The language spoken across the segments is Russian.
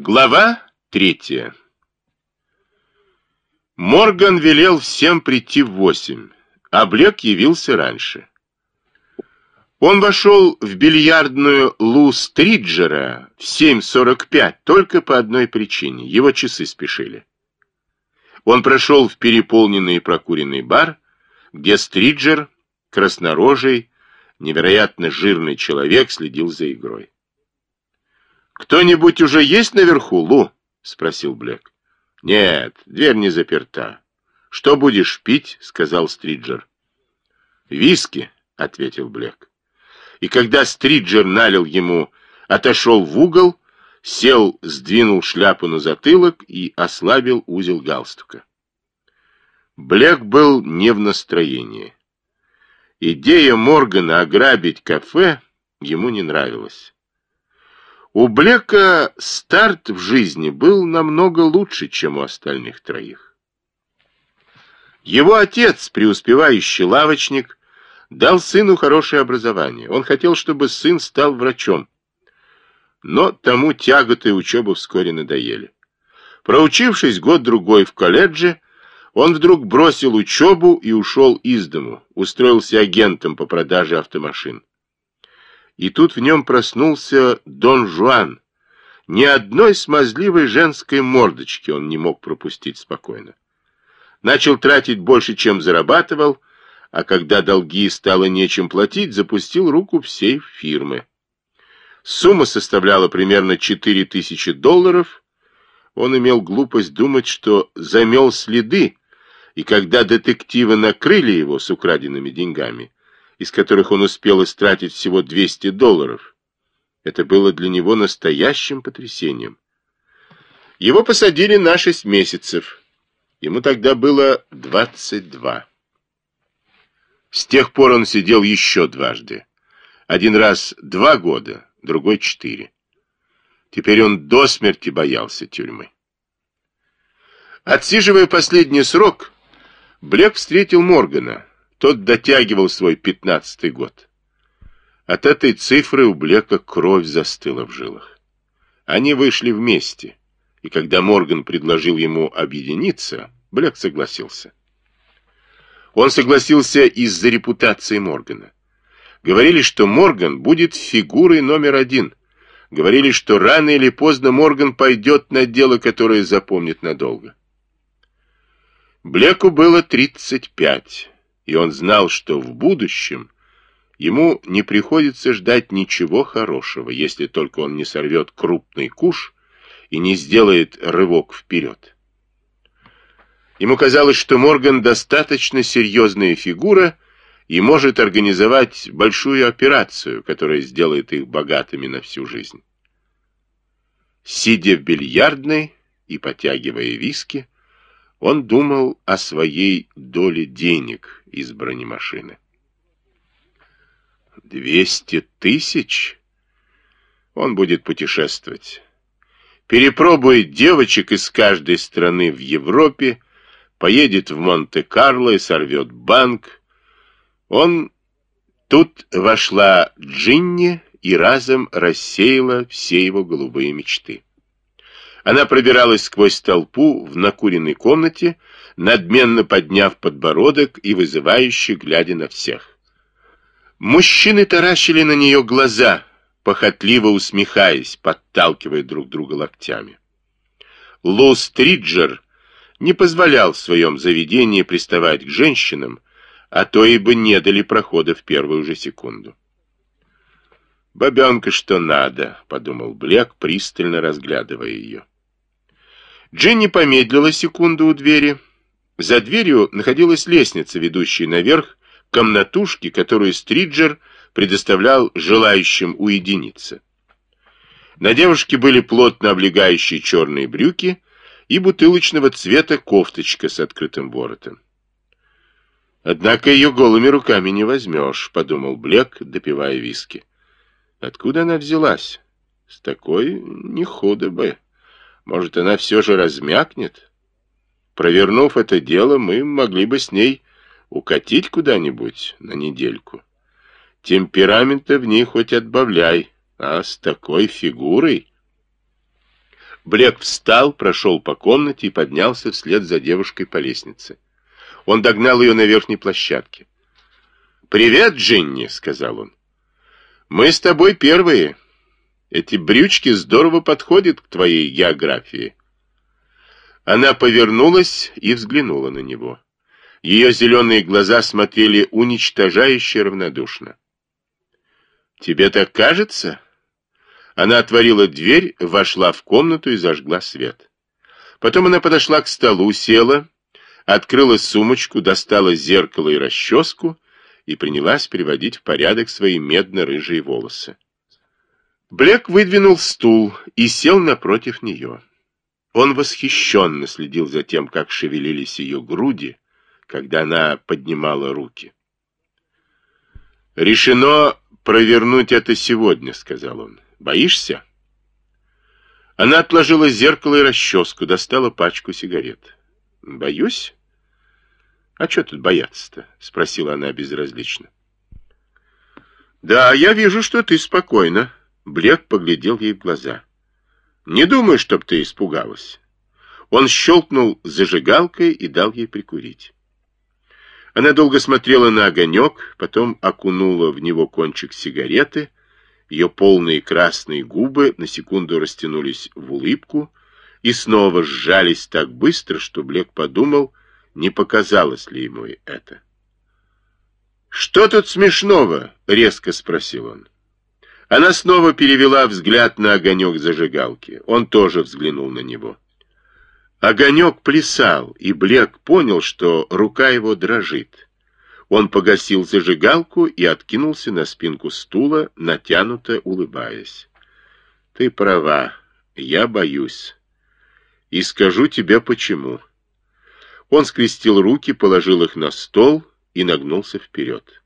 Глава третья. Морган велел всем прийти в восемь, а Блек явился раньше. Он вошел в бильярдную Лу Стриджера в 7.45 только по одной причине. Его часы спешили. Он прошел в переполненный и прокуренный бар, где Стриджер, краснорожий, невероятно жирный человек, следил за игрой. «Кто-нибудь уже есть наверху, Лу?» — спросил Блек. «Нет, дверь не заперта. Что будешь пить?» — сказал Стриджер. «Виски», — ответил Блек. И когда Стриджер налил ему, отошел в угол, сел, сдвинул шляпу на затылок и ослабил узел галстука. Блек был не в настроении. Идея Моргана ограбить кафе ему не нравилась. У Блека старт в жизни был намного лучше, чем у остальных троих. Его отец, преуспевающий лавочник, дал сыну хорошее образование. Он хотел, чтобы сын стал врачом. Но тому тяготы учебы вскоре надоели. Проучившись год-другой в колледже, он вдруг бросил учебу и ушел из дому, устроился агентом по продаже автомашин. И тут в нем проснулся Дон Жуан. Ни одной смазливой женской мордочки он не мог пропустить спокойно. Начал тратить больше, чем зарабатывал, а когда долги стало нечем платить, запустил руку в сейф фирмы. Сумма составляла примерно 4000 долларов. Он имел глупость думать, что замел следы, и когда детективы накрыли его с украденными деньгами, из которых он успел истратить всего 200 долларов. Это было для него настоящим потрясением. Его посадили на 6 месяцев. Ему тогда было 22. С тех пор он сидел еще дважды. Один раз два года, другой четыре. Теперь он до смерти боялся тюрьмы. Отсиживая последний срок, Блек встретил Моргана, тот дотягивал свой пятнадцатый год. От этой цифры у Блека кровь застыла в жилах. Они вышли вместе, и когда Морган предложил ему объединиться, Блек согласился. Он согласился из-за репутации Моргана. Говорили, что Морган будет фигурой номер один. Говорили, что рано или поздно Морган пойдет на дело, которое запомнит надолго. Блеку было 35 и он знал, что в будущем ему не приходится ждать ничего хорошего, если только он не сорвет крупный куш и не сделает рывок вперед. Ему казалось, что Морган достаточно серьезная фигура и может организовать большую операцию, которая сделает их богатыми на всю жизнь. Сидя в бильярдной и потягивая виски, он думал о своей доле денег из бронемашины. Двести тысяч? Он будет путешествовать. Перепробует девочек из каждой страны в Европе, поедет в Монте-Карло и сорвет банк. Он... Тут вошла Джинни и разом рассеяла все его голубые мечты. Она пробиралась сквозь толпу в накуренной комнате, надменно подняв подбородок и вызывающе глядя на всех. Мужчины таращили на нее глаза, похотливо усмехаясь, подталкивая друг друга локтями. Лу Стриджер не позволял в своем заведении приставать к женщинам, а то и бы не дали прохода в первую же секунду. «Бабенка, что надо», — подумал Блек, пристально разглядывая ее. Дженни помедлила секунду у двери. За дверью находилась лестница, ведущая наверх, комнатушки, которую Стриджер предоставлял желающим уединиться. На девушке были плотно облегающие черные брюки и бутылочного цвета кофточка с открытым воротом. «Однако ее голыми руками не возьмешь», — подумал Блек, допивая виски. «Откуда она взялась? С такой не худо бы». Может, она все же размякнет? Провернув это дело, мы могли бы с ней укатить куда-нибудь на недельку. Темперамента в ней хоть отбавляй, а с такой фигурой... Блек встал, прошел по комнате и поднялся вслед за девушкой по лестнице. Он догнал ее на верхней площадке. «Привет, Джинни», — сказал он. «Мы с тобой первые. Эти брючки здорово подходят к твоей географии». Она повернулась и взглянула на него. Ее зеленые глаза смотрели уничтожающе равнодушно. «Тебе так кажется?» Она отворила дверь, вошла в комнату и зажгла свет. Потом она подошла к столу, села, открыла сумочку, достала зеркало и расческу и принялась приводить в порядок свои медно-рыжие волосы. Блек выдвинул стул и сел напротив нее. Он восхищенно следил за тем, как шевелились ее груди, когда она поднимала руки. «Решено провернуть это сегодня», — сказал он. Боишься?» Она отложила зеркало и расческу, достала пачку сигарет. «Боюсь?» «А что тут бояться-то?» — спросила она безразлично. «Да, я вижу, что ты спокойна». Блек поглядел ей в глаза. «Не думаю, чтоб ты испугалась». Он щелкнул зажигалкой и дал ей прикурить. Она долго смотрела на огонек, потом окунула в него кончик сигареты, ее полные красные губы на секунду растянулись в улыбку и снова сжались так быстро, что Блек подумал, не показалось ли ему это. «Что тут смешного?» — резко спросил он. Она снова перевела взгляд на огонек зажигалки. Он тоже взглянул на него. Огонек плясал, и Блек понял, что рука его дрожит. Он погасил зажигалку и откинулся на спинку стула, натянуто улыбаясь. «Ты права, я боюсь. И скажу тебе почему». Он скрестил руки, положил их на стол и нагнулся вперед.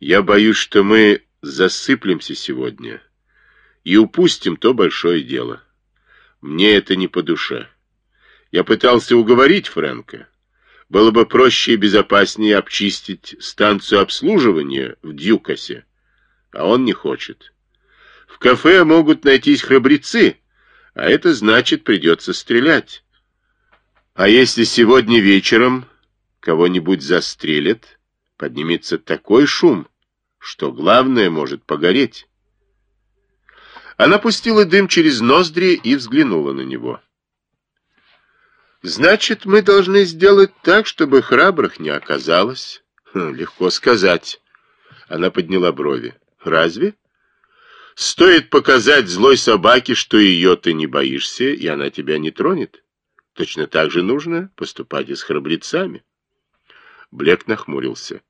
«Я боюсь, что мы засыплемся сегодня и упустим то большое дело. Мне это не по душе. Я пытался уговорить Фрэнка». Было бы проще и безопаснее обчистить станцию обслуживания в Дьюкасе, а он не хочет. В кафе могут найтись храбрецы, а это значит придется стрелять. А если сегодня вечером кого-нибудь застрелят, поднимется такой шум, что главное может погореть. Она пустила дым через ноздри и взглянула на него. Значит, мы должны сделать так, чтобы храбрых не оказалось. Хм, легко сказать. Она подняла брови. Разве? Стоит показать злой собаке, что ее ты не боишься, и она тебя не тронет. Точно так же нужно поступать и с храбрецами. Блек нахмурился.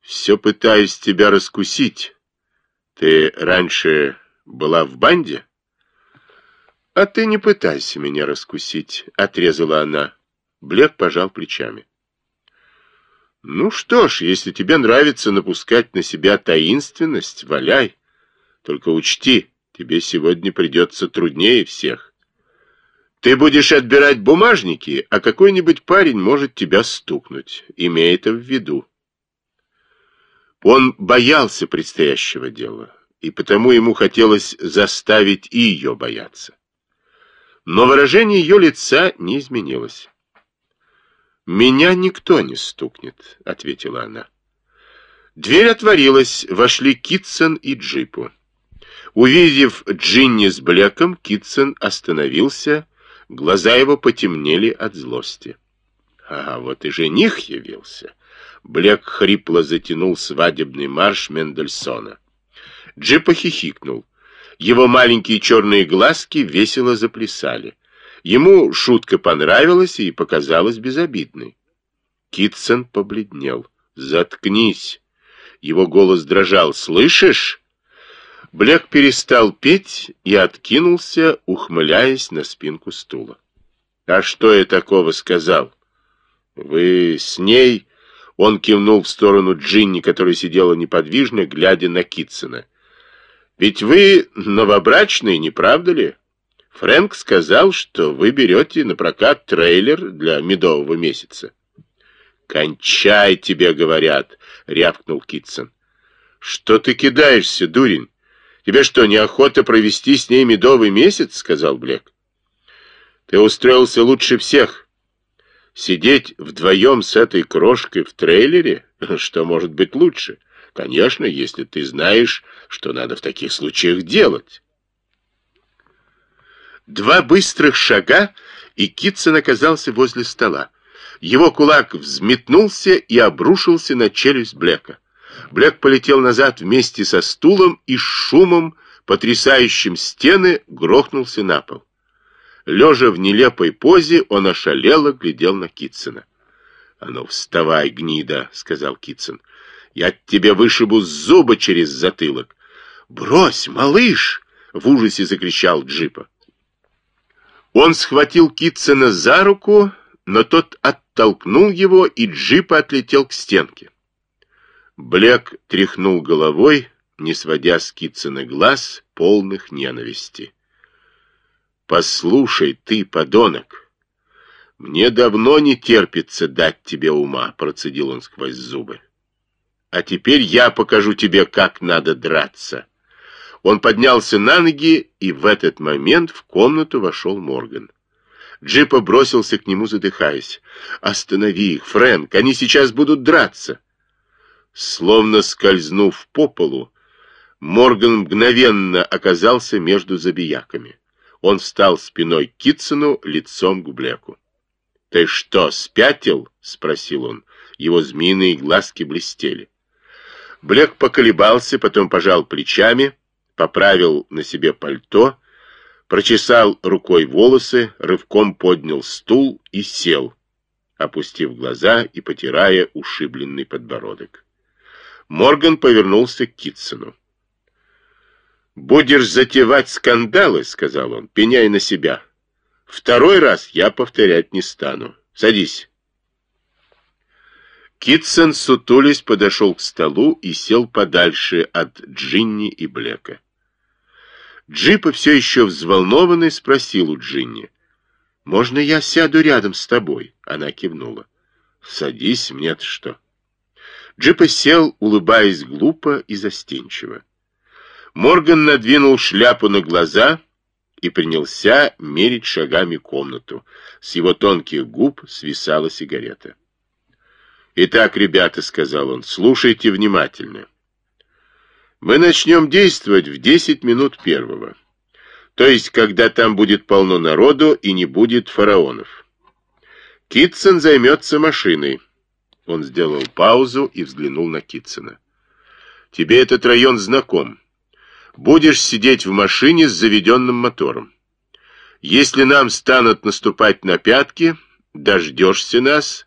Все пытаюсь тебя раскусить. Ты раньше была в банде? «А ты не пытайся меня раскусить», — отрезала она. Блек пожал плечами. «Ну что ж, если тебе нравится напускать на себя таинственность, валяй. Только учти, тебе сегодня придется труднее всех. Ты будешь отбирать бумажники, а какой-нибудь парень может тебя стукнуть. Имей это в виду». Он боялся предстоящего дела, и потому ему хотелось заставить и ее бояться но выражение ее лица не изменилось. «Меня никто не стукнет», — ответила она. Дверь отворилась, вошли Китсон и Джипу. Увидев Джинни с Блеком, Китсон остановился, глаза его потемнели от злости. «А вот и жених явился!» Блек хрипло затянул свадебный марш Мендельсона. Джип хихикнул. Его маленькие черные глазки весело заплясали. Ему шутка понравилась и показалась безобидной. Китсон побледнел. «Заткнись!» Его голос дрожал. «Слышишь?» Блек перестал петь и откинулся, ухмыляясь на спинку стула. «А что я такого сказал?» «Вы с ней...» Он кивнул в сторону Джинни, которая сидела неподвижно, глядя на Китсона. Ведь вы новобрачные, не правда ли? Фрэнк сказал, что вы берете на прокат трейлер для медового месяца. «Кончай, тебе говорят!» — рявкнул Китсон. «Что ты кидаешься, дурень? Тебе что, неохота провести с ней медовый месяц? Сказал Блек. Ты устроился лучше всех. Сидеть вдвоем с этой крошкой в трейлере? Что может быть лучше? Конечно, если ты знаешь, что надо в таких случаях делать. Два быстрых шага, и Китсон оказался возле стола. Его кулак взметнулся и обрушился на челюсть Блека. Блек полетел назад вместе со стулом и с шумом, потрясающим стены, грохнулся на пол. Лежа в нелепой позе, он ошалело глядел на Китсона. «А ну, вставай, гнида!» — сказал Китсон. «Я тебе вышибу зубы через затылок!» «Брось, малыш!» — в ужасе закричал Джипа. Он схватил Китсона за руку, но тот оттолкнул его, и Джипа отлетел к стенке. Блек тряхнул головой, не сводя с Китсона глаз, полных ненависти. «Послушай ты, подонок, мне давно не терпится дать тебе ума», — процедил он сквозь зубы. «А теперь я покажу тебе, как надо драться». Он поднялся на ноги, и в этот момент в комнату вошел Морган. Джипа бросился к нему, задыхаясь. «Останови их, Фрэнк, они сейчас будут драться!» Словно скользнув по полу, Морган мгновенно оказался между забияками. Он встал спиной к Китсону, лицом к Блеку. «Ты что, спятил?» — спросил он. Его змеиные глазки блестели. Блек поколебался, потом пожал плечами, поправил на себе пальто, прочесал рукой волосы, рывком поднял стул и сел, опустив глаза и потирая ушибленный подбородок. Морган повернулся к Китсону. «Будешь затевать скандалы, — сказал он, — пеняй на себя. Второй раз я повторять не стану. Садись». Китсон, сутулись, подошел к столу и сел подальше от Джинни и Блека. Джипа, все еще взволнованный, спросил у Джинни. «Можно я сяду рядом с тобой?» Она кивнула. «Садись, мне-то что?» Джипа сел, улыбаясь глупо и застенчиво. Морган надвинул шляпу на глаза и принялся мерить шагами комнату. С его тонких губ свисала сигарета. «Итак, ребята», — сказал он, — «слушайте внимательно. Мы начнем действовать в 10 минут первого, то есть когда там будет полно народу и не будет фараонов. Китсон займется машиной». Он сделал паузу и взглянул на Китсона. «Тебе этот район знаком. Будешь сидеть в машине с заведенным мотором. Если нам станут наступать на пятки, дождешься нас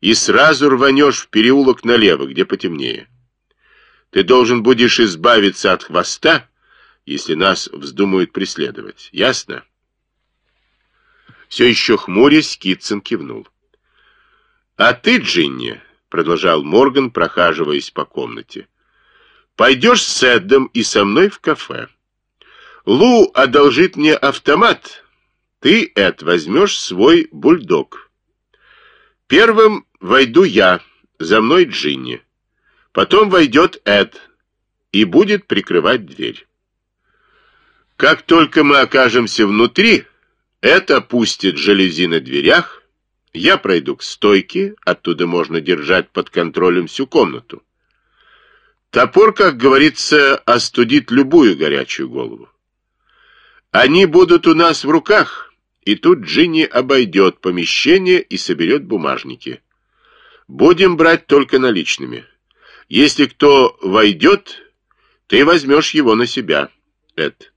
и сразу рванешь в переулок налево, где потемнее. Ты должен будешь избавиться от хвоста, если нас вздумают преследовать. Ясно?» Все еще хмурясь, Китсон кивнул. «А ты, Джинни, — продолжал Морган, прохаживаясь по комнате, — пойдешь с Эдом и со мной в кафе. Лу одолжит мне автомат, ты, Эд, возьмешь свой бульдог. Первым войду я, за мной Джинни. Потом войдет Эд и будет прикрывать дверь. Как только мы окажемся внутри, Эд опустит жалюзи на дверях, я пройду к стойке, оттуда можно держать под контролем всю комнату. Топор, как говорится, остудит любую горячую голову. Они будут у нас в руках, и тут Джинни обойдет помещение и соберет бумажники. Будем брать только наличными. Если кто войдет, ты возьмешь его на себя, Эд.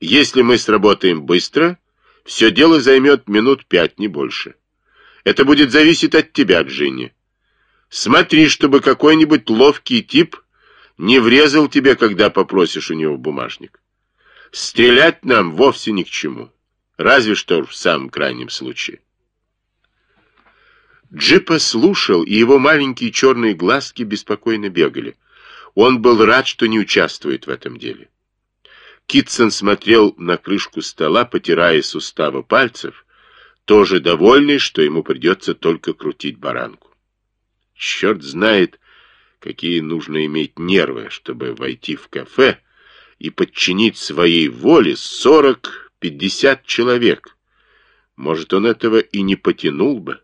Если мы сработаем быстро, все дело займет минут пять, не больше. Это будет зависеть от тебя, Джинни. Смотри, чтобы какой-нибудь ловкий тип не врезал тебе, когда попросишь у него бумажник. Стрелять нам вовсе ни к чему. Разве что в самом крайнем случае. Джипа слушал, и его маленькие черные глазки беспокойно бегали. Он был рад, что не участвует в этом деле. Китсон смотрел на крышку стола, потирая суставы пальцев, тоже довольный, что ему придется только крутить баранку. Черт знает, какие нужно иметь нервы, чтобы войти в кафе и подчинить своей воле сорок-пятьдесят человек. Может, он этого и не потянул бы.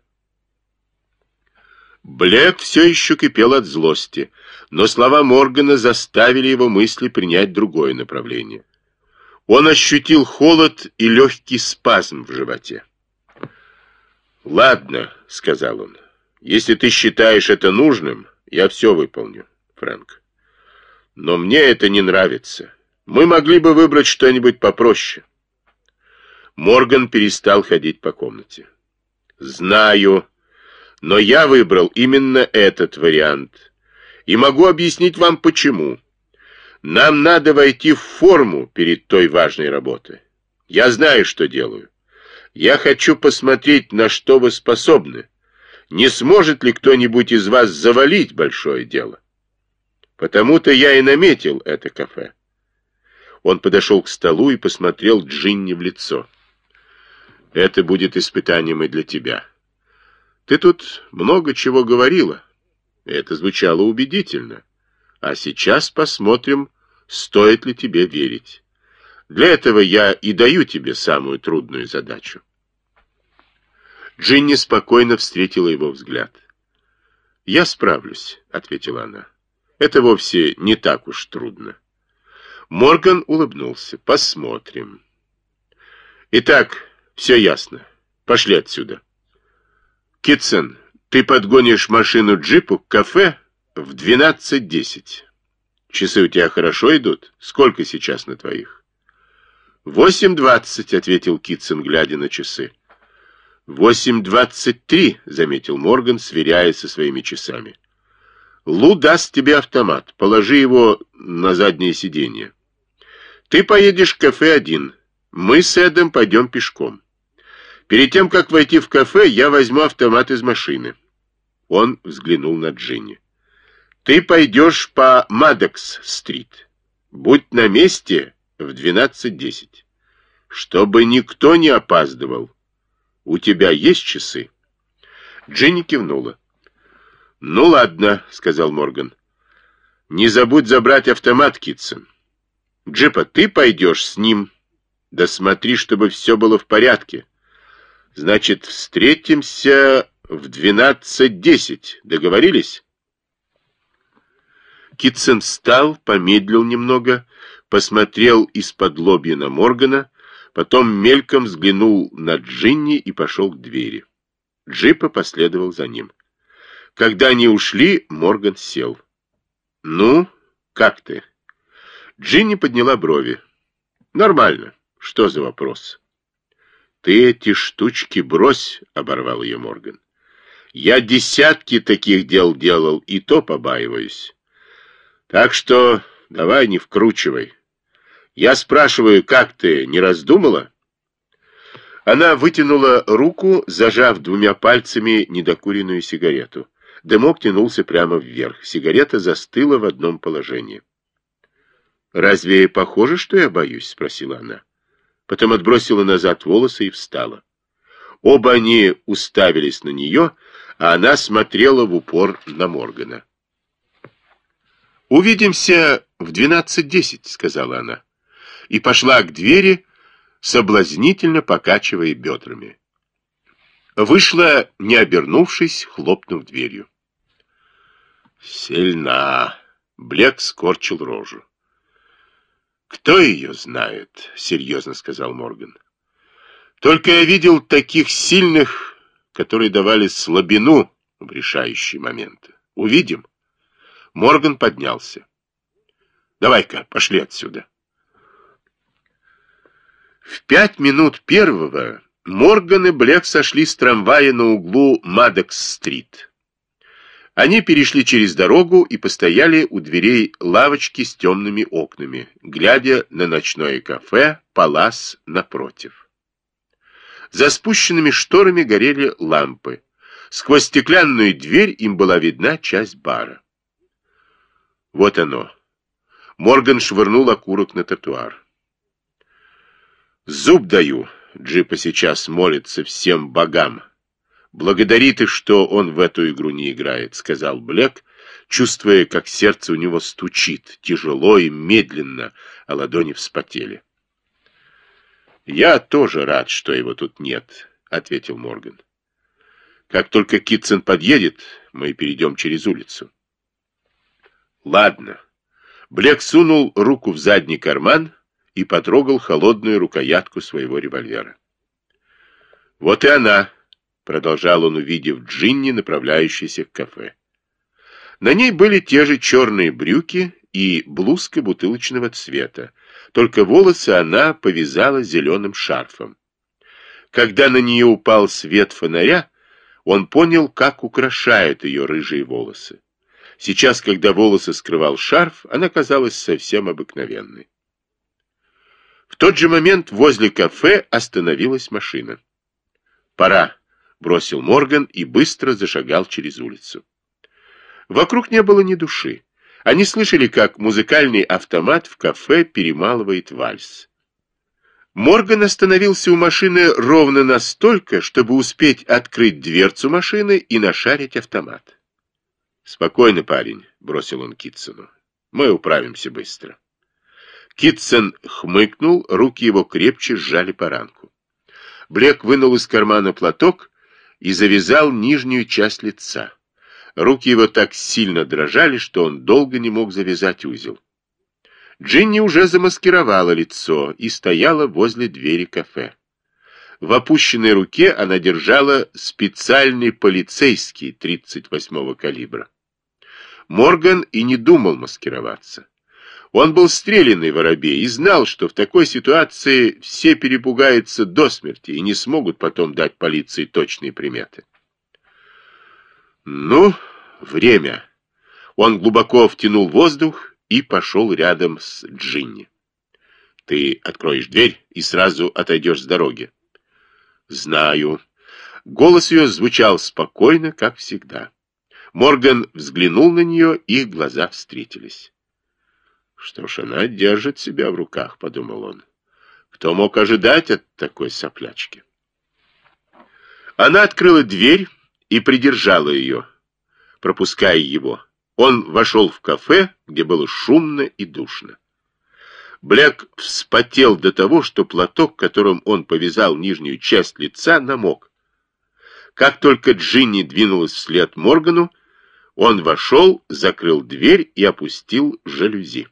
Блэк все еще кипел от злости, но слова Моргана заставили его мысли принять другое направление. Он ощутил холод и легкий спазм в животе. «Ладно», — сказал он, — «если ты считаешь это нужным, я все выполню, Фрэнк. Но мне это не нравится. Мы могли бы выбрать что-нибудь попроще». Морган перестал ходить по комнате. «Знаю, но я выбрал именно этот вариант. И могу объяснить вам почему. Нам надо войти в форму перед той важной работой. Я знаю, что делаю. Я хочу посмотреть, на что вы способны. Не сможет ли кто-нибудь из вас завалить большое дело? Потому-то я и наметил это кафе. Он подошел к столу и посмотрел Джинни в лицо. Это будет испытанием и для тебя. Ты тут много чего говорила. Это звучало убедительно. А сейчас посмотрим, стоит ли тебе верить. Для этого я и даю тебе самую трудную задачу. Джинни спокойно встретила его взгляд. «Я справлюсь», — ответила она. «Это вовсе не так уж трудно». Морган улыбнулся. «Посмотрим». «Итак, все ясно. Пошли отсюда». «Китсон, ты подгонишь машину джипу к кафе в 12.10. Часы у тебя хорошо идут? Сколько сейчас на твоих?» «Восемь двадцать», — ответил Китсон, глядя на часы. «Восемь двадцать три», — заметил Морган, сверяясь со своими часами. «Лу даст тебе автомат. Положи его на заднее сиденье. Ты поедешь в кафе один. Мы с Эдом пойдем пешком. Перед тем, как войти в кафе, я возьму автомат из машины». Он взглянул на Джинни. «Ты пойдешь по Мадокс-стрит. Будь на месте в 12.10. Чтобы никто не опаздывал. У тебя есть часы? Джинни кивнула. Ну ладно, сказал Морган. Не забудь забрать автомат, Китсон. Джипа, ты пойдешь с ним. Да смотри, чтобы все было в порядке. Значит, встретимся в 12.10. Договорились? Китсон встал, помедлил немного, посмотрел из-под лобья на Моргана, потом мельком взглянул на Джинни и пошел к двери. Джипа последовал за ним. Когда они ушли, Морган сел. «Ну, как ты?» Джинни подняла брови. «Нормально. Что за вопрос?» «Ты эти штучки брось», — оборвал ее Морган. «Я десятки таких дел делал, и то побаиваюсь. Так что давай не вкручивай». Я спрашиваю, как ты, не раздумала? Она вытянула руку, зажав двумя пальцами недокуренную сигарету. Дымок тянулся прямо вверх. Сигарета застыла в одном положении. «Разве похоже, что я боюсь?» — спросила она. Потом отбросила назад волосы и встала. Оба они уставились на нее, а она смотрела в упор на Моргана. «Увидимся в двенадцать десять», — сказала она и пошла к двери, соблазнительно покачивая бедрами. Вышла, не обернувшись, хлопнув дверью. «Сильна!» — Блек скорчил рожу. «Кто ее знает?» — серьезно сказал Морган. «Только я видел таких сильных, которые давали слабину в решающие моменты. Увидим?» Морган поднялся. «Давай-ка, пошли отсюда». В пять минут первого Морган и Блек сошли с трамвая на углу Мадокс-стрит. Они перешли через дорогу и постояли у дверей лавочки с темными окнами, глядя на ночное кафе «Палас» напротив. За спущенными шторами горели лампы. Сквозь стеклянную дверь им была видна часть бара. Вот оно. Морган швырнул окурок на тротуар. Зуб даю, Джипа сейчас молится всем богам. Благодарит и что он в эту игру не играет, сказал Блек, чувствуя, как сердце у него стучит, тяжело и медленно, а ладони вспотели. «Я тоже рад, что его тут нет», — ответил Морган. «Как только Китсон подъедет, мы перейдем через улицу». «Ладно». Блек сунул руку в задний карман и потрогал холодную рукоятку своего револьвера. «Вот и она», — продолжал он, увидев Джинни, направляющейся к кафе. На ней были те же черные брюки и блузка бутылочного цвета, только волосы она повязала зеленым шарфом. Когда на нее упал свет фонаря, он понял, как украшают ее рыжие волосы. Сейчас, когда волосы скрывал шарф, она казалась совсем обыкновенной. В тот же момент возле кафе остановилась машина. «Пора», — бросил Морган и быстро зашагал через улицу. Вокруг не было ни души. Они слышали, как музыкальный автомат в кафе перемалывает вальс. Морган остановился у машины ровно настолько, чтобы успеть открыть дверцу машины и нашарить автомат. «Спокойно, парень», — бросил он Китсону. «Мы управимся быстро». Китсон хмыкнул, руки его крепче сжали по ранку. Блек вынул из кармана платок и завязал нижнюю часть лица. Руки его так сильно дрожали, что он долго не мог завязать узел. Джинни уже замаскировала лицо и стояла возле двери кафе. В опущенной руке она держала специальный полицейский 38-го калибра. Морган и не думал маскироваться. Он был стрелянный воробей и знал, что в такой ситуации все перепугаются до смерти и не смогут потом дать полиции точные приметы. Ну, время. Он глубоко втянул воздух и пошел рядом с Джинни. Ты откроешь дверь и сразу отойдешь с дороги. Знаю. Голос ее звучал спокойно, как всегда. Морган взглянул на нее, их глаза встретились. Что ж, она держит себя в руках, подумал он. Кто мог ожидать от такой соплячки? Она открыла дверь, и придержала ее, пропуская его. Он вошел в кафе, где было шумно и душно. Блек вспотел до того, что платок, которым он повязал нижнюю часть лица, намок. Как только Джинни двинулась вслед Моргану, он вошел, закрыл дверь и опустил жалюзи.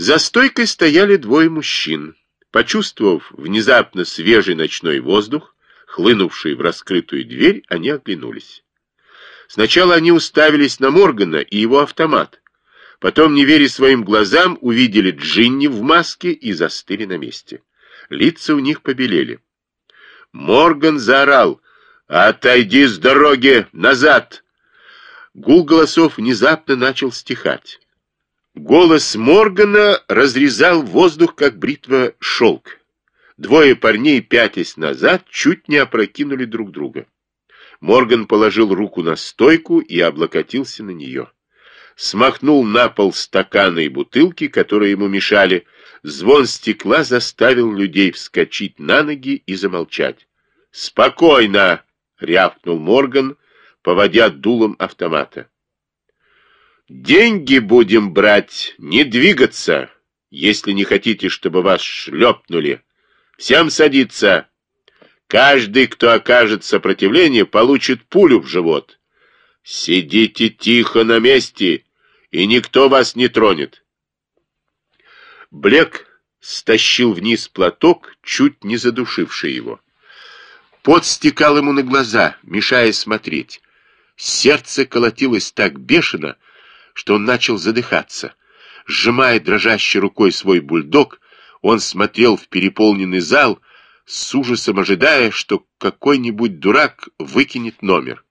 За стойкой стояли двое мужчин. Почувствовав внезапно свежий ночной воздух, хлынувшие в раскрытую дверь, они оглянулись. Сначала они уставились на Моргана и его автомат. Потом, не веря своим глазам, увидели Джинни в маске и застыли на месте. Лица у них побелели. Морган заорал «Отойди с дороги! Назад!» Гул голосов внезапно начал стихать. Голос Моргана разрезал воздух, как бритва шелк. Двое парней, пятясь назад, чуть не опрокинули друг друга. Морган положил руку на стойку и облокотился на нее. Смахнул на пол стаканы и бутылки, которые ему мешали. Звон стекла заставил людей вскочить на ноги и замолчать. «Спокойно!» — рявкнул Морган, поводя дулом автомата. «Деньги будем брать, не двигаться, если не хотите, чтобы вас шлепнули». Всем садиться. Каждый, кто окажет сопротивление, получит пулю в живот. Сидите тихо на месте, и никто вас не тронет. Блек стащил вниз платок, чуть не задушивший его. Пот стекал ему на глаза, мешая смотреть. Сердце колотилось так бешено, что он начал задыхаться. Сжимая дрожащей рукой свой бульдог, он смотрел в переполненный зал, с ужасом ожидая, что какой-нибудь дурак выкинет номер.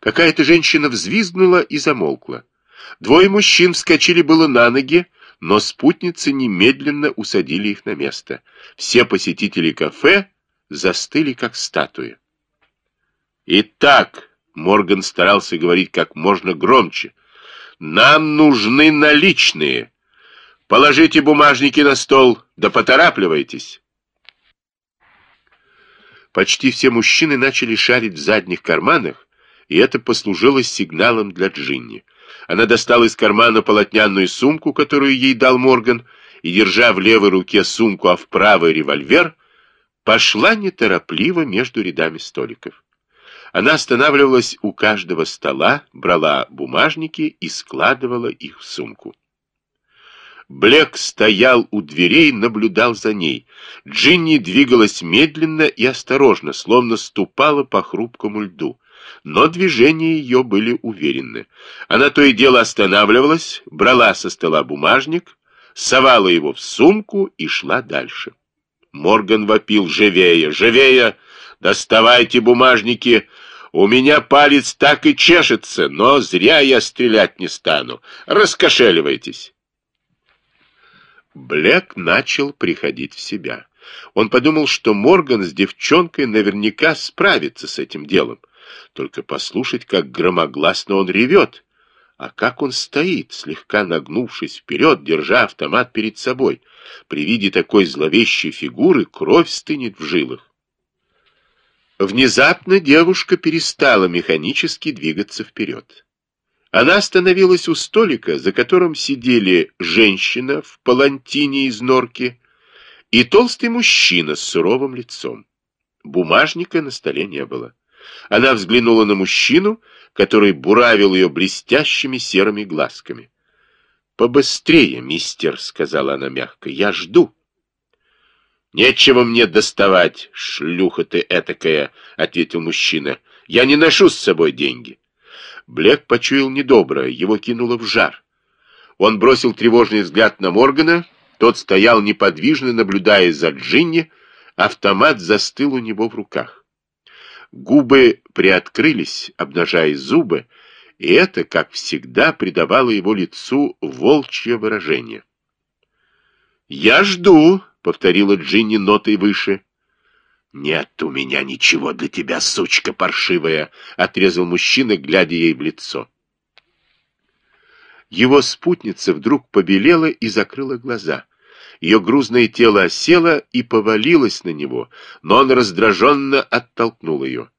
Какая-то женщина взвизгнула и замолкла. Двое мужчин вскочили было на ноги, но спутницы немедленно усадили их на место. Все посетители кафе застыли, как статуи. «Итак», — Морган старался говорить как можно громче, — «нам нужны наличные». Положите бумажники на стол, да поторапливайтесь. Почти все мужчины начали шарить в задних карманах, и это послужило сигналом для Джинни. Она достала из кармана полотняную сумку, которую ей дал Морган, и, держа в левой руке сумку, а в правой револьвер, пошла неторопливо между рядами столиков. Она останавливалась у каждого стола, брала бумажники и складывала их в сумку. Блек стоял у дверей, наблюдал за ней. Джинни двигалась медленно и осторожно, словно ступала по хрупкому льду. Но движения ее были уверенны. Она то и дело останавливалась, брала со стола бумажник, совала его в сумку и шла дальше. Морган вопил «Живее! Живее! Доставайте бумажники!» У меня палец так и чешется, но зря я стрелять не стану. Раскошеливайтесь. Блек начал приходить в себя. Он подумал, что Морган с девчонкой наверняка справится с этим делом. Только послушать, как громогласно он ревет. А как он стоит, слегка нагнувшись вперед, держа автомат перед собой. При виде такой зловещей фигуры кровь стынет в жилах. Внезапно девушка перестала механически двигаться вперед. Она остановилась у столика, за которым сидели женщина в палантине из норки и толстый мужчина с суровым лицом. Бумажника на столе не было. Она взглянула на мужчину, который буравил ее блестящими серыми глазками. «Побыстрее, мистер», — сказала она мягко, — «я жду». «Нечего мне доставать, шлюха ты этакая», — ответил мужчина. «Я не ношу с собой деньги». Блек почуял недоброе, его кинуло в жар. Он бросил тревожный взгляд на Моргана, тот стоял неподвижно, наблюдая за Джинни, автомат застыл у него в руках. Губы приоткрылись, обнажая зубы, и это, как всегда, придавало его лицу волчье выражение. «Я жду», — повторила Джинни нотой выше. «Нет у меня ничего для тебя, сучка паршивая!» — отрезал мужчина, глядя ей в лицо. Его спутница вдруг побелела и закрыла глаза. Ее грузное тело осело и повалилось на него, но он раздраженно оттолкнул ее.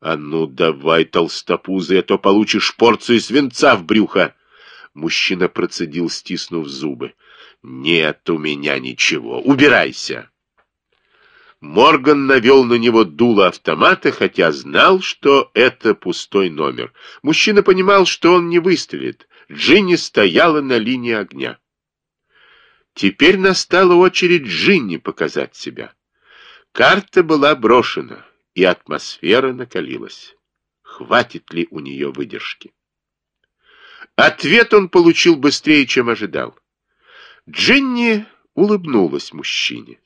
«А ну давай, толстопузый, а то получишь порцию свинца в брюхо!» Мужчина процедил, стиснув зубы. «Нет у меня ничего. Убирайся!» Морган навел на него дуло автомата, хотя знал, что это пустой номер. Мужчина понимал, что он не выстрелит. Джинни стояла на линии огня. Теперь настала очередь Джинни показать себя. Карта была брошена, и атмосфера накалилась. Хватит ли у нее выдержки? Ответ он получил быстрее, чем ожидал. Джинни улыбнулась мужчине.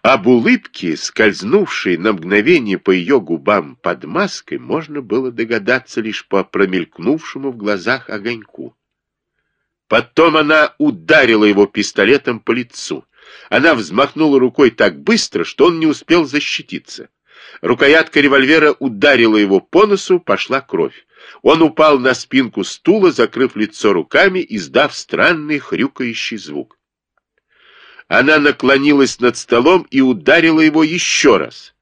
Об улыбке, скользнувшей на мгновение по ее губам под маской, можно было догадаться лишь по промелькнувшему в глазах огоньку. Потом она ударила его пистолетом по лицу. Она взмахнула рукой так быстро, что он не успел защититься. Рукоятка револьвера ударила его по носу, пошла кровь. Он упал на спинку стула, закрыв лицо руками, издав странный хрюкающий звук. Она наклонилась над столом и ударила его еще раз.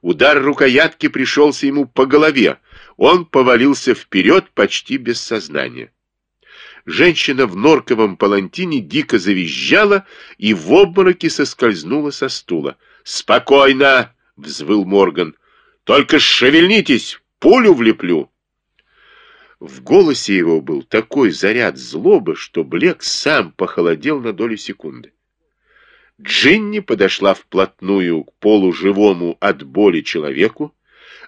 Удар рукоятки пришелся ему по голове. Он повалился вперед почти без сознания. Женщина в норковом палантине дико завизжала и в обмороке соскользнула со стула. «Спокойно!» — взвыл Морган. «Только шевельнитесь! Пулю влеплю!» В голосе его был такой заряд злобы, что Блек сам похолодел на долю секунды. Джинни подошла вплотную к полуживому от боли человеку,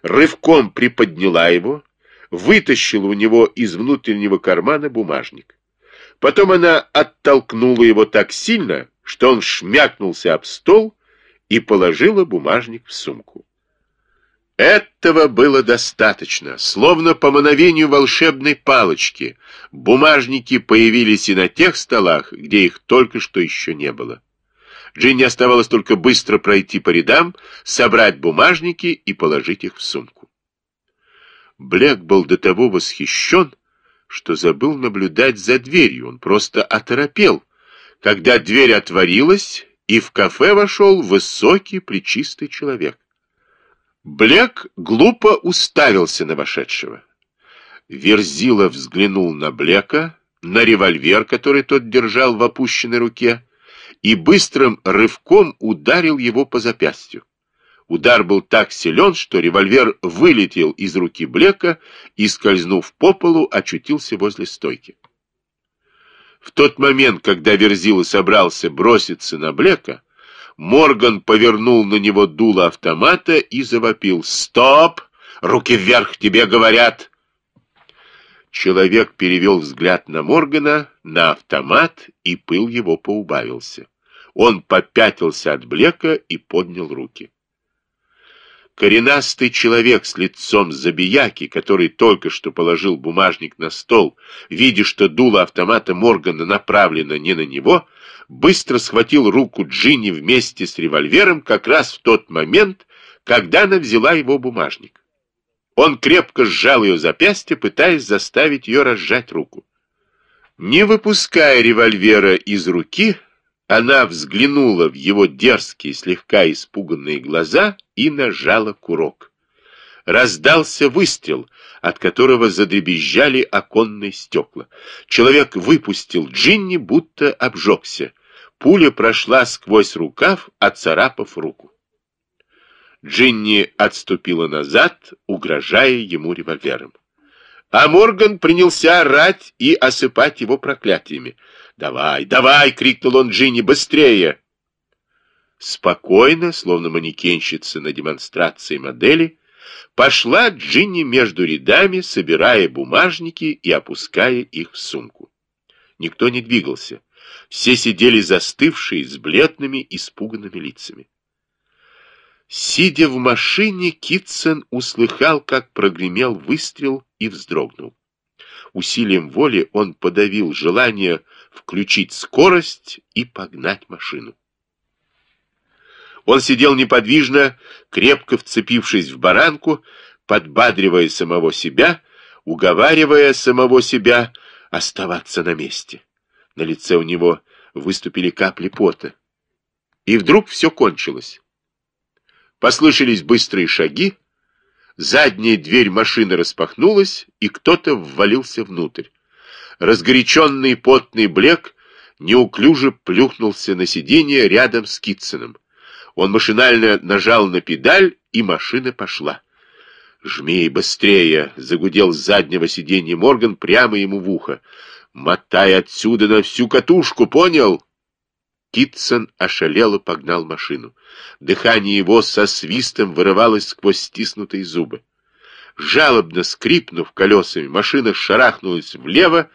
рывком приподняла его, вытащила у него из внутреннего кармана бумажник. Потом она оттолкнула его так сильно, что он шмякнулся об стол и положила бумажник в сумку. Этого было достаточно. Словно по мановению волшебной палочки, бумажники появились и на тех столах, где их только что еще не было. Джинни оставалось только быстро пройти по рядам, собрать бумажники и положить их в сумку. Блек был до того восхищен, что забыл наблюдать за дверью. Он просто оторопел, когда дверь отворилась, и в кафе вошел высокий, плечистый человек. Блек глупо уставился на вошедшего. Верзила взглянул на Блека, на револьвер, который тот держал в опущенной руке, и быстрым рывком ударил его по запястью. Удар был так силен, что револьвер вылетел из руки Блека и, скользнув по полу, очутился возле стойки. В тот момент, когда Верзила собрался броситься на Блека, Морган повернул на него дуло автомата и завопил «Стоп! Руки вверх, тебе говорят!» Человек перевел взгляд на Моргана, на автомат, и пыл его поубавился. Он попятился от Блека и поднял руки. Коренастый человек с лицом забияки, который только что положил бумажник на стол, видя, что дуло автомата Моргана направлено не на него, быстро схватил руку Джинни вместе с револьвером как раз в тот момент, когда она взяла его бумажник. Он крепко сжал ее запястье, пытаясь заставить ее разжать руку. Не выпуская револьвера из руки, она взглянула в его дерзкие, слегка испуганные глаза и нажала курок. Раздался выстрел, от которого задребезжали оконные стекла. Человек выпустил Джинни, будто обжегся. Пуля прошла сквозь рукав, оцарапав руку. Джинни отступила назад, угрожая ему револьвером. А Морган принялся орать и осыпать его проклятиями. «Давай, давай!» — крикнул он Джинни. «Быстрее!» Спокойно, словно манекенщица на демонстрации модели, пошла Джинни между рядами, собирая бумажники и опуская их в сумку. Никто не двигался. Все сидели застывшие, с бледными, испуганными лицами. Сидя в машине, Китсон услыхал, как прогремел выстрел и вздрогнул. Усилием воли он подавил желание включить скорость и погнать машину. Он сидел неподвижно, крепко вцепившись в баранку, подбадривая самого себя, уговаривая самого себя оставаться на месте. На лице у него выступили капли пота. И вдруг все кончилось. Послышались быстрые шаги, задняя дверь машины распахнулась, и кто-то ввалился внутрь. Разгоряченный потный блек неуклюже плюхнулся на сиденье рядом с Китсоном. Он машинально нажал на педаль, и машина пошла. «Жми быстрее!» — загудел с заднего сиденья Морган прямо ему в ухо. «Мотай отсюда на всю катушку, понял?» Китсон ошалело погнал машину. Дыхание его со свистом вырывалось сквозь стиснутые зубы. Жалобно скрипнув колесами, машина шарахнулась влево,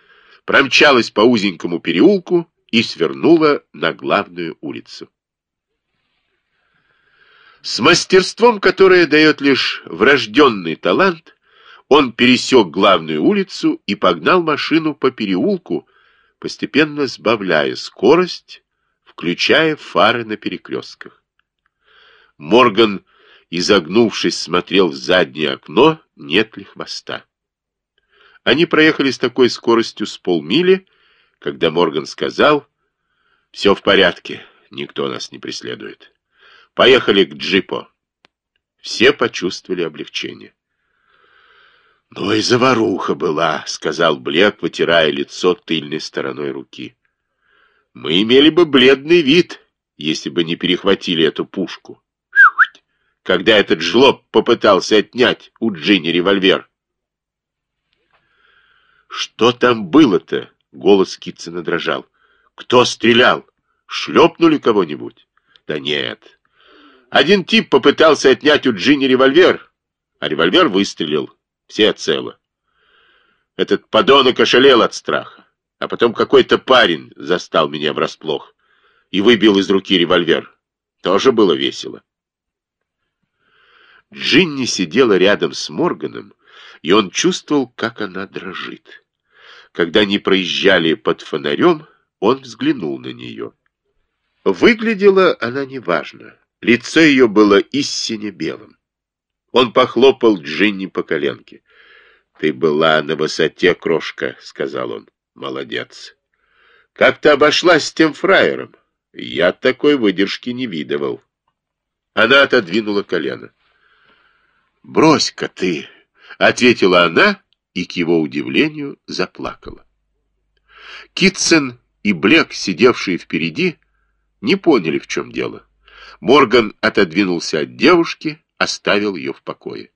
промчалась по узенькому переулку и свернула на главную улицу. С мастерством, которое дает лишь врожденный талант, он пересек главную улицу и погнал машину по переулку, постепенно сбавляя скорость, включая фары на перекрестках. Морган, изогнувшись, смотрел в заднее окно, нет ли хвоста. Они проехали с такой скоростью с полмили, когда Морган сказал, «Все в порядке, никто нас не преследует. Поехали к джипу». Все почувствовали облегчение. «Ну и заваруха была», — сказал Блек, вытирая лицо тыльной стороной руки. «Мы имели бы бледный вид, если бы не перехватили эту пушку. Когда этот жлоб попытался отнять у Джинни револьвер». «Что там было-то?» — голос Китсона дрожал. «Кто стрелял? Шлепнули кого-нибудь?» «Да нет. Один тип попытался отнять у Джинни револьвер, а револьвер выстрелил. Все целы. Этот подонок ошалел от страха. А потом какой-то парень застал меня врасплох и выбил из руки револьвер. Тоже было весело. Джинни сидела рядом с Морганом, и он чувствовал, как она дрожит. Когда они проезжали под фонарем, он взглянул на нее. Выглядела она неважно. Лицо ее было истинно белым. Он похлопал Джинни по коленке. «Ты была на высоте, крошка», — сказал он. «Молодец». «Как ты обошлась с тем фраером?» «Я такой выдержки не видывал». Она отодвинула колено. «Брось-ка ты», — ответила она и, к его удивлению, заплакала. Китсон и Блек, сидевшие впереди, не поняли, в чем дело. Морган отодвинулся от девушки, оставил ее в покое.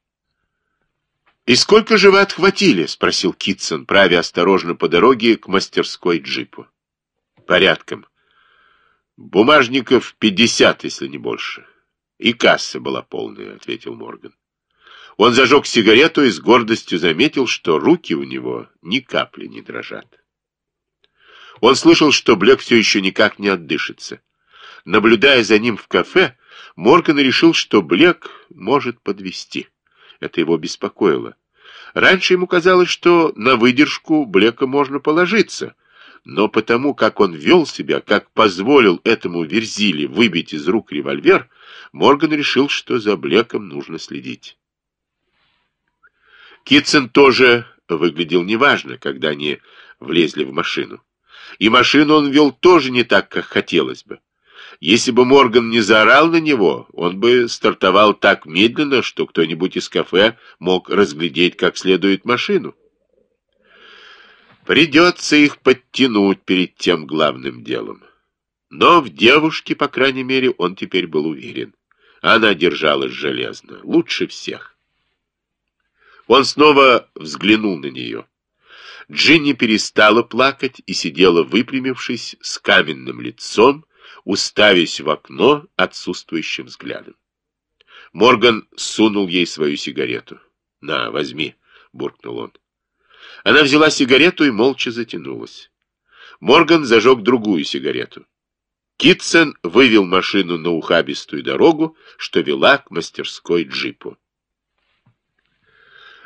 «И сколько же вы отхватили?» — спросил Китсон, правя осторожно по дороге к мастерской джипу. «Порядком. Бумажников пятьдесят, если не больше. И касса была полная», — ответил Морган. Он зажег сигарету и с гордостью заметил, что руки у него ни капли не дрожат. Он слышал, что Блек все еще никак не отдышится. Наблюдая за ним в кафе, Морган решил, что Блек может подвести. Это его беспокоило. Раньше ему казалось, что на выдержку Блека можно положиться, но потому, как он вел себя, как позволил этому Верзиле выбить из рук револьвер, Морган решил, что за Блеком нужно следить. Китсон тоже выглядел неважно, когда они влезли в машину. И машину он вел тоже не так, как хотелось бы. Если бы Морган не заорал на него, он бы стартовал так медленно, что кто-нибудь из кафе мог разглядеть как следует машину. Придется их подтянуть перед тем главным делом. Но в девушке, по крайней мере, он теперь был уверен. Она держалась железно, лучше всех. Он снова взглянул на нее. Джинни перестала плакать и сидела выпрямившись с каменным лицом, уставясь в окно отсутствующим взглядом. Морган сунул ей свою сигарету. «На, возьми», — буркнул он. Она взяла сигарету и молча затянулась. Морган зажег другую сигарету. Китсон вывел машину на ухабистую дорогу, что вела к мастерской джипу.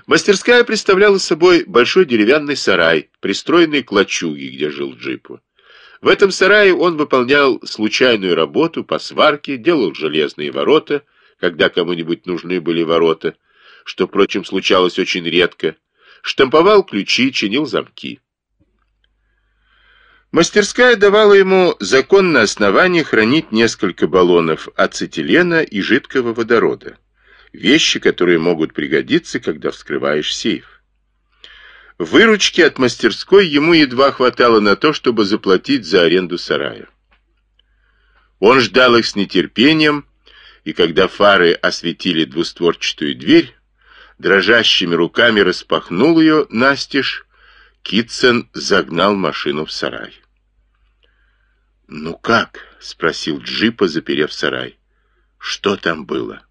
Мастерская представляла собой большой деревянный сарай, пристроенный к лачуге, где жил джипу. В этом сарае он выполнял случайную работу по сварке, делал железные ворота, когда кому-нибудь нужны были ворота, что, впрочем, случалось очень редко, штамповал ключи, чинил замки. Мастерская давала ему законное основание хранить несколько баллонов ацетилена и жидкого водорода, вещи, которые могут пригодиться, когда вскрываешь сейф. Выручки от мастерской ему едва хватало на то, чтобы заплатить за аренду сарая. Он ждал их с нетерпением, и когда фары осветили двустворчатую дверь, дрожащими руками распахнул ее настежь, Китсон загнал машину в сарай. «Ну как?» — спросил Джипа, заперев сарай. «Что там было?»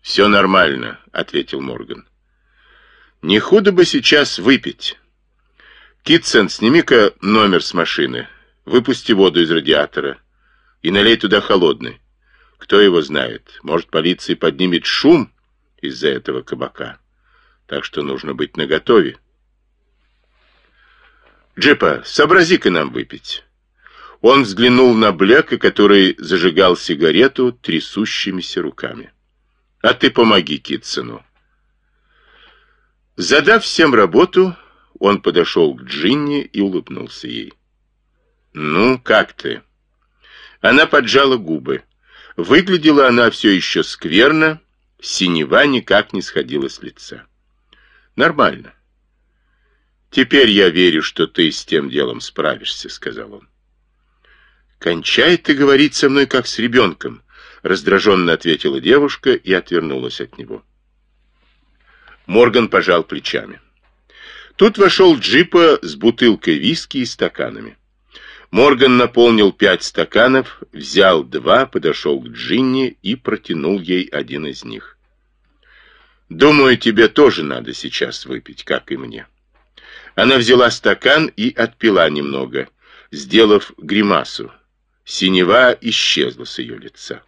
«Все нормально», — ответил Морган. Не худо бы сейчас выпить. Китсон, сними-ка номер с машины, выпусти воду из радиатора и налей туда холодный. Кто его знает, может, полиция поднимет шум из-за этого кабака. Так что нужно быть наготове. Джипа, сообрази-ка нам выпить. Он взглянул на Блека, который зажигал сигарету трясущимися руками. А ты помоги Китсону. Задав всем работу, он подошел к Джинни и улыбнулся ей. «Ну, как ты?» Она поджала губы. Выглядела она все еще скверно, синева никак не сходила с лица. «Нормально. Теперь я верю, что ты с тем делом справишься», — сказал он. «Кончай ты говорить со мной, как с ребенком», — раздраженно ответила девушка и отвернулась от него. Морган пожал плечами. Тут вошел джипа с бутылкой виски и стаканами. Морган наполнил пять стаканов, взял два, подошел к Джинни и протянул ей один из них. «Думаю, тебе тоже надо сейчас выпить, как и мне». Она взяла стакан и отпила немного, сделав гримасу. Синева исчезла с ее лица.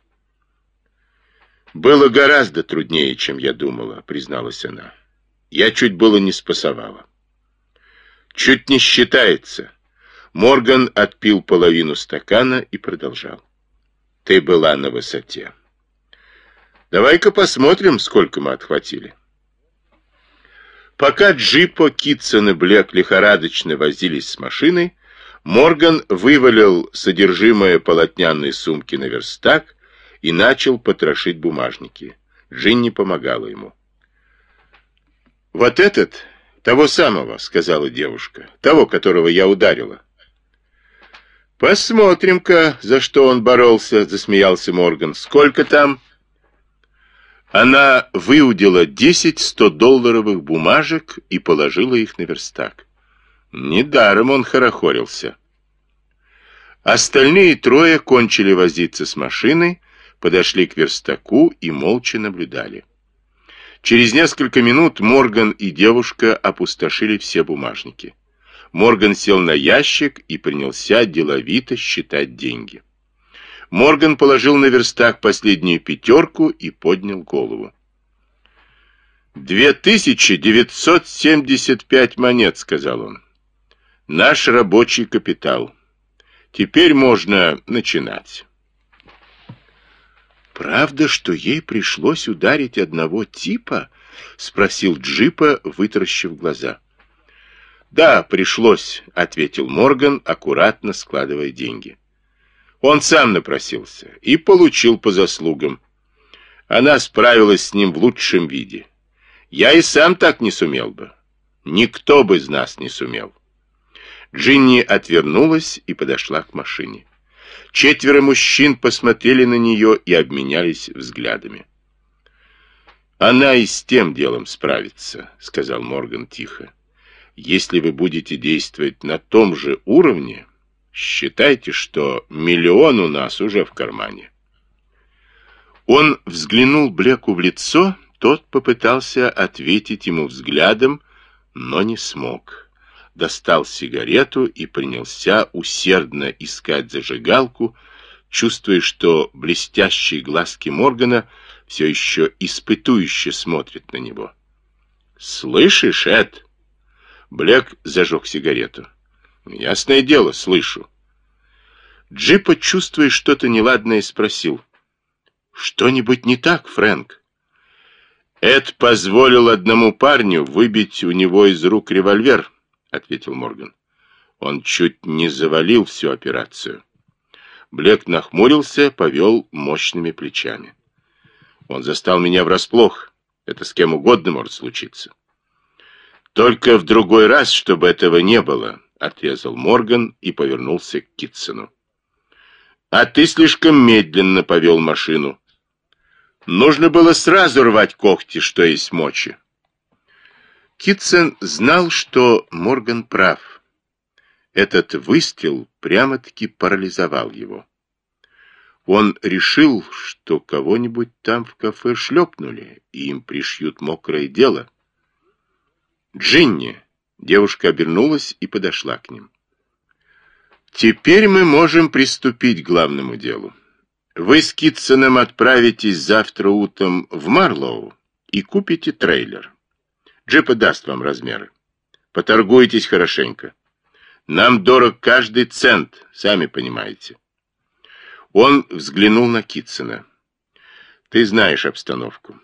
«Было гораздо труднее, чем я думала», — призналась она. «Я чуть было не спасовала». «Чуть не считается». Морган отпил половину стакана и продолжал. «Ты была на высоте. Давай-ка посмотрим, сколько мы отхватили». Пока Джипо, Китсон и Блек лихорадочно возились с машиной, Морган вывалил содержимое полотняной сумки на верстак и начал потрошить бумажники. Джинни помогала ему. «Вот этот Того самого, сказала девушка. Того, которого я ударила. Посмотрим-ка, за что он боролся, засмеялся Морган. Сколько там? Она выудила 10 100-долларовых бумажек и положила их на верстак. Недаром он хорохорился. Остальные трое кончили возиться с машиной, подошли к верстаку и молча наблюдали. Через несколько минут Морган и девушка опустошили все бумажники. Морган сел на ящик и принялся деловито считать деньги. Морган положил на верстак последнюю пятерку и поднял голову. «Две тысячи девятьсот семьдесят пять монет», — сказал он. «Наш рабочий капитал. Теперь можно начинать». «Правда, что ей пришлось ударить одного типа?» — спросил Джипа, вытаращив глаза. «Да, пришлось», — ответил Морган, аккуратно складывая деньги. Он сам напросился и получил по заслугам. Она справилась с ним в лучшем виде. Я и сам так не сумел бы. Никто бы из нас не сумел. Джинни отвернулась и подошла к машине. Четверо мужчин посмотрели на нее и обменялись взглядами. «Она и с тем делом справится», — сказал Морган тихо. «Если вы будете действовать на том же уровне, считайте, что миллион у нас уже в кармане». Он взглянул Блеку в лицо, тот попытался ответить ему взглядом, но не смог достал сигарету и принялся усердно искать зажигалку, чувствуя, что блестящие глазки Моргана все еще испытующе смотрят на него. «Слышишь, Эд?» Блек зажег сигарету. «Ясное дело, слышу». Джипа, чувствуя что-то неладное, спросил. «Что-нибудь не так, Фрэнк?» Эд позволил одному парню выбить у него из рук револьвер, ответил Морган. Он чуть не завалил всю операцию. Блек нахмурился, повел мощными плечами. Он застал меня врасплох. Это с кем угодно может случиться. Только в другой раз, чтобы этого не было, отрезал Морган и повернулся к Китсону. А ты слишком медленно повел машину. Нужно было сразу рвать когти, что есть мочи. Китсон знал, что Морган прав. Этот выстрел прямо-таки парализовал его. Он решил, что кого-нибудь там в кафе шлепнули, и им пришьют мокрое дело. «Джинни!» — девушка обернулась и подошла к ним. «Теперь мы можем приступить к главному делу. Вы с Китсоном отправитесь завтра утром в Марлоу и купите трейлер. Джипа даст вам размеры. Поторгуйтесь хорошенько. Нам дорог каждый цент, сами понимаете. Он взглянул на Китсона. Ты знаешь обстановку.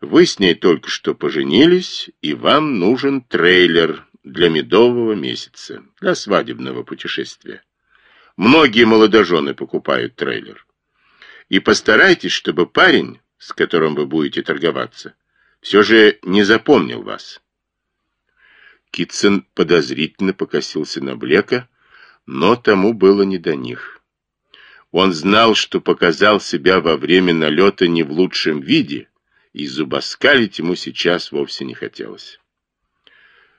Вы с ней только что поженились, и вам нужен трейлер для медового месяца, для свадебного путешествия. Многие молодожены покупают трейлер. И постарайтесь, чтобы парень, с которым вы будете торговаться, все же не запомнил вас. Китсон подозрительно покосился на Блека, но тому было не до них. Он знал, что показал себя во время налета не в лучшем виде, и зубоскалить ему сейчас вовсе не хотелось.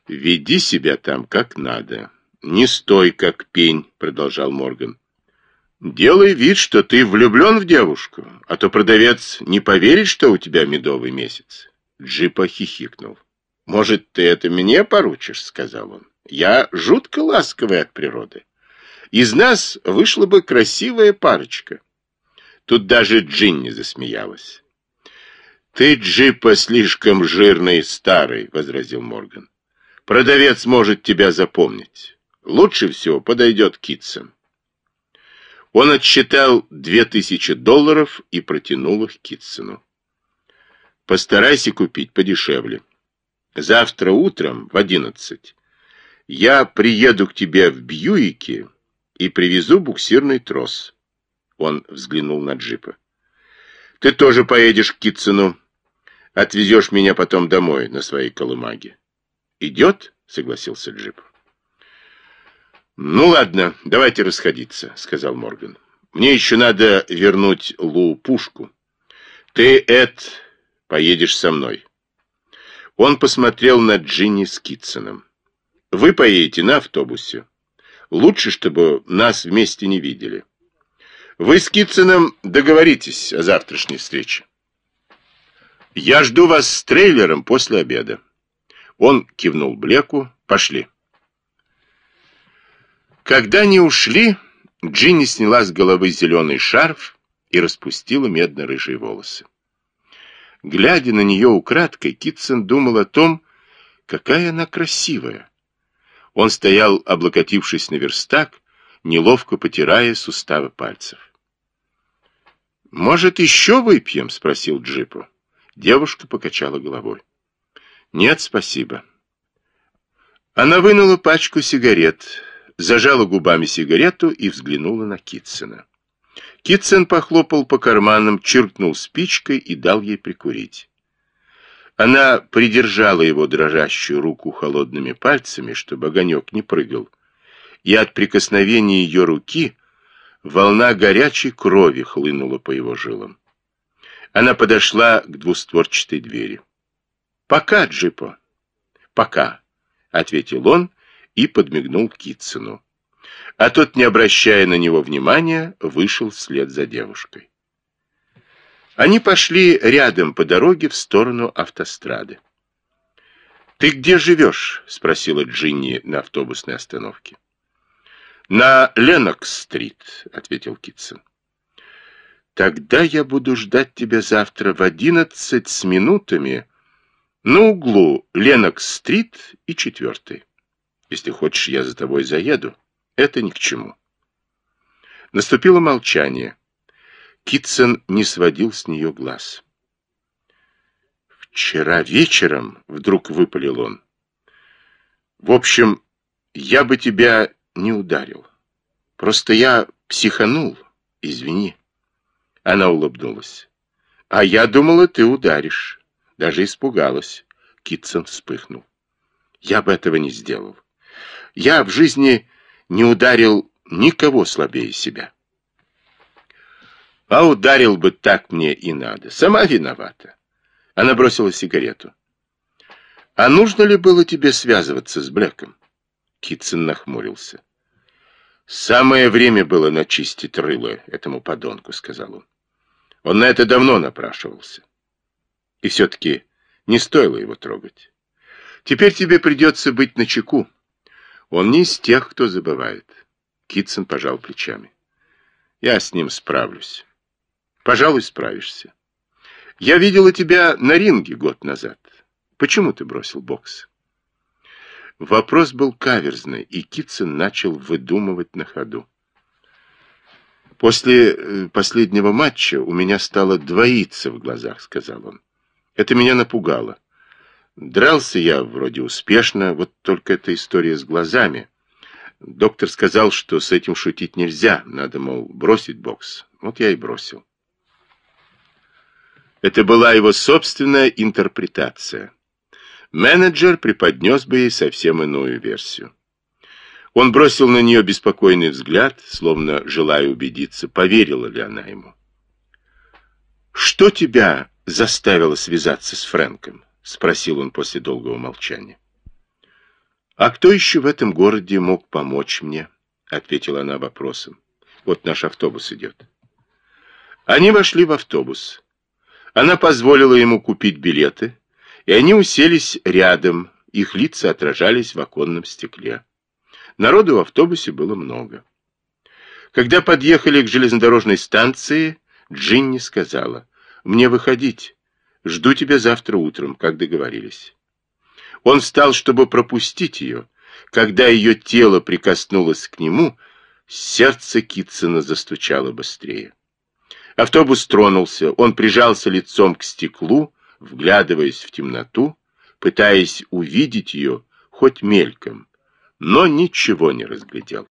«Веди себя там как надо. Не стой, как пень», — продолжал Морган. «Делай вид, что ты влюблен в девушку, а то продавец не поверит, что у тебя медовый месяц. Джипа хихикнул. «Может, ты это мне поручишь?» — сказал он. «Я жутко ласковый от природы. Из нас вышла бы красивая парочка». Тут даже Джинни засмеялась. «Ты, Джипа, слишком жирный и старый», — возразил Морган. «Продавец может тебя запомнить. Лучше всего подойдет Китсон». Он отсчитал две тысячи долларов и протянул их Китсону. Постарайся купить подешевле. Завтра утром в одиннадцать я приеду к тебе в Бьюике и привезу буксирный трос. Он взглянул на джипа. Ты тоже поедешь к Китсону. Отвезешь меня потом домой на своей колымаге. «Идет?» — согласился Джип. «Ну ладно, давайте расходиться», — сказал Морган. «Мне еще надо вернуть Лу пушку. Ты, Эд, поедешь со мной». Он посмотрел на Джинни с Китсоном. «Вы поедете на автобусе. Лучше, чтобы нас вместе не видели. Вы с Китсоном договоритесь о завтрашней встрече. Я жду вас с трейлером после обеда». Он кивнул Блеку. «Пошли». Когда они ушли, Джинни сняла с головы зеленый шарф и распустила медно-рыжие волосы. Глядя на нее украдкой, Китсон думал о том, какая она красивая. Он стоял, облокотившись на верстак, неловко потирая суставы пальцев. «Может, еще выпьем?» — спросил Джипу. Девушка покачала головой. «Нет, спасибо». Она вынула пачку сигарет, зажала губами сигарету и взглянула на Китсона. Китсон похлопал по карманам, чиркнул спичкой и дал ей прикурить. Она придержала его дрожащую руку холодными пальцами, чтобы огонек не прыгал, и от прикосновения ее руки волна горячей крови хлынула по его жилам. Она подошла к двустворчатой двери. «Пока, Джипо!» «Пока!» — ответил он и подмигнул Китсону. А тот, не обращая на него внимания, вышел вслед за девушкой. Они пошли рядом по дороге в сторону автострады. «Ты где живешь?» — спросила Джинни на автобусной остановке. «На Ленокс-стрит», — ответил Китсон. «Тогда я буду ждать тебя завтра в одиннадцать с минутами на углу Ленокс-стрит и четвертой. Если хочешь, я за тобой заеду. Это ни к чему». Наступило молчание. Китсон не сводил с нее глаз. «Вчера вечером», — вдруг выпалил он, — «в общем, я бы тебя не ударил. Просто я психанул, извини». Она улыбнулась. «А я думала, ты ударишь». Даже испугалась. Китсон вспыхнул. «Я бы этого не сделал. Я в жизни не ударил никого слабее себя». А ударил бы так мне и надо. Сама виновата. Она бросила сигарету. А нужно ли было тебе связываться с Блэком? Китсон нахмурился. Самое время было начистить рыло этому подонку, сказал он. Он на это давно напрашивался. И все-таки не стоило его трогать. Теперь тебе придется быть начеку. Он не из тех, кто забывает. Китсон пожал плечами. Я с ним справлюсь. Пожалуй, справишься. Я видела тебя на ринге год назад. Почему ты бросил бокс? Вопрос был каверзный, и Китсон начал выдумывать на ходу. После э, последнего матча у меня стало двоиться в глазах, сказал он. Это меня напугало. Дрался я вроде успешно, вот только эта история с глазами. Доктор сказал, что с этим шутить нельзя, надо, мол, бросить бокс. Вот я и бросил. Это была его собственная интерпретация. Менеджер преподнес бы ей совсем иную версию. Он бросил на нее беспокойный взгляд, словно желая убедиться, поверила ли она ему. «Что тебя заставило связаться с Фрэнком?» — спросил он после долгого молчания. «А кто еще в этом городе мог помочь мне?» — ответила она вопросом. «Вот наш автобус идет». Они вошли в автобус. Она позволила ему купить билеты, и они уселись рядом, их лица отражались в оконном стекле. Народу в автобусе было много. Когда подъехали к железнодорожной станции, Джинни сказала, «Мне выходить. Жду тебя завтра утром, как договорились». Он встал, чтобы пропустить ее. Когда ее тело прикоснулось к нему, сердце Китсона застучало быстрее. Автобус тронулся, он прижался лицом к стеклу, вглядываясь в темноту, пытаясь увидеть ее хоть мельком, но ничего не разглядел.